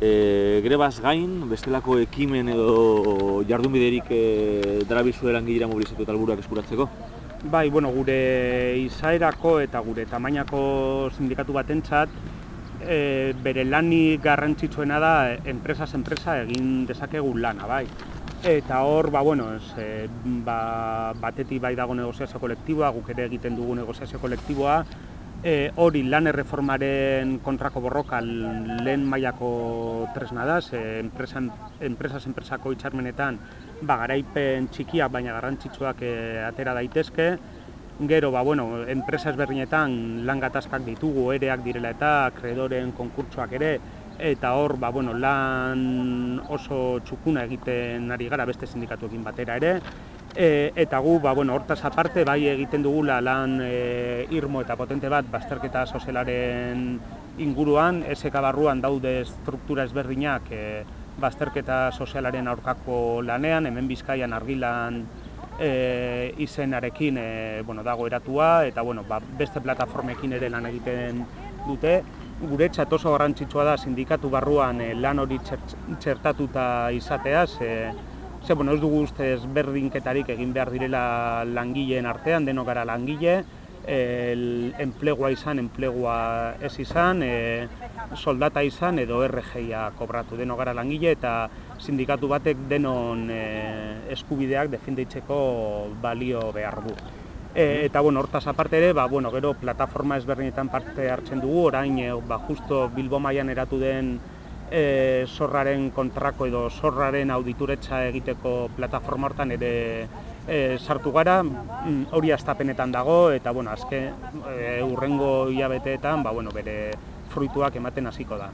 E, grebaz gain, bestelako ekimen edo jardunbiderik e, darabizu erangilera mobilizatu eta alburuak eskuratzeko? Bai, bueno, gure izaerako eta gure tamainako sindikatu batentzat e, bere lanik garrantzitsuena da enpresas enpresa egin dezakegun lana, bai. Eta hor, ba, bueno, ez, e, ba, batetik bai dago negoziazio kolektiboa, guk ere egiten dugu negoziazio kolektiboa, e, hori lan erreformaren kontrako borroka lehen mailako tresna da, ze enpresan, enpresas enpresako itxarmenetan ba, garaipen txikiak baina garrantzitsuak e, atera daitezke, Gero, ba, bueno, enpresa ezberdinetan lan gatazkak ditugu, ereak direla eta kredoren konkurtsoak ere, eta hor, ba, bueno, lan oso txukuna egiten ari gara beste sindikatuekin batera ere, e, eta gu, ba, bueno, hortaz aparte, bai egiten dugula lan e, irmo eta potente bat bazterketa sozialaren inguruan, SK barruan daude struktura ezberdinak e, bazterketa sozialaren aurkako lanean, hemen bizkaian argilan e, izenarekin e, bueno, dago eratua eta bueno, ba, beste plataformekin ere lan egiten dute. Gure oso garrantzitsua da sindikatu barruan e, lan hori txertatuta izatea, ze, ze bueno, ez dugu ustez berdinketarik egin behar direla langileen artean, denok gara langile, el enplegua izan, enplegua ez izan, e, soldata izan edo RGIa kobratu deno gara langile eta sindikatu batek denon e, eskubideak defendeitzeko balio behar du. E, eta bueno, hortaz aparte ere, ba, bueno, gero plataforma ezberdinetan parte hartzen dugu, orain e, ba, justo Bilbo mailan eratu den e, zorraren kontrako edo zorraren audituretza egiteko plataforma hortan ere e, sartu gara, mm, hori astapenetan dago, eta bueno, azke e, urrengo hilabeteetan ba, bueno, bere fruituak ematen hasiko da.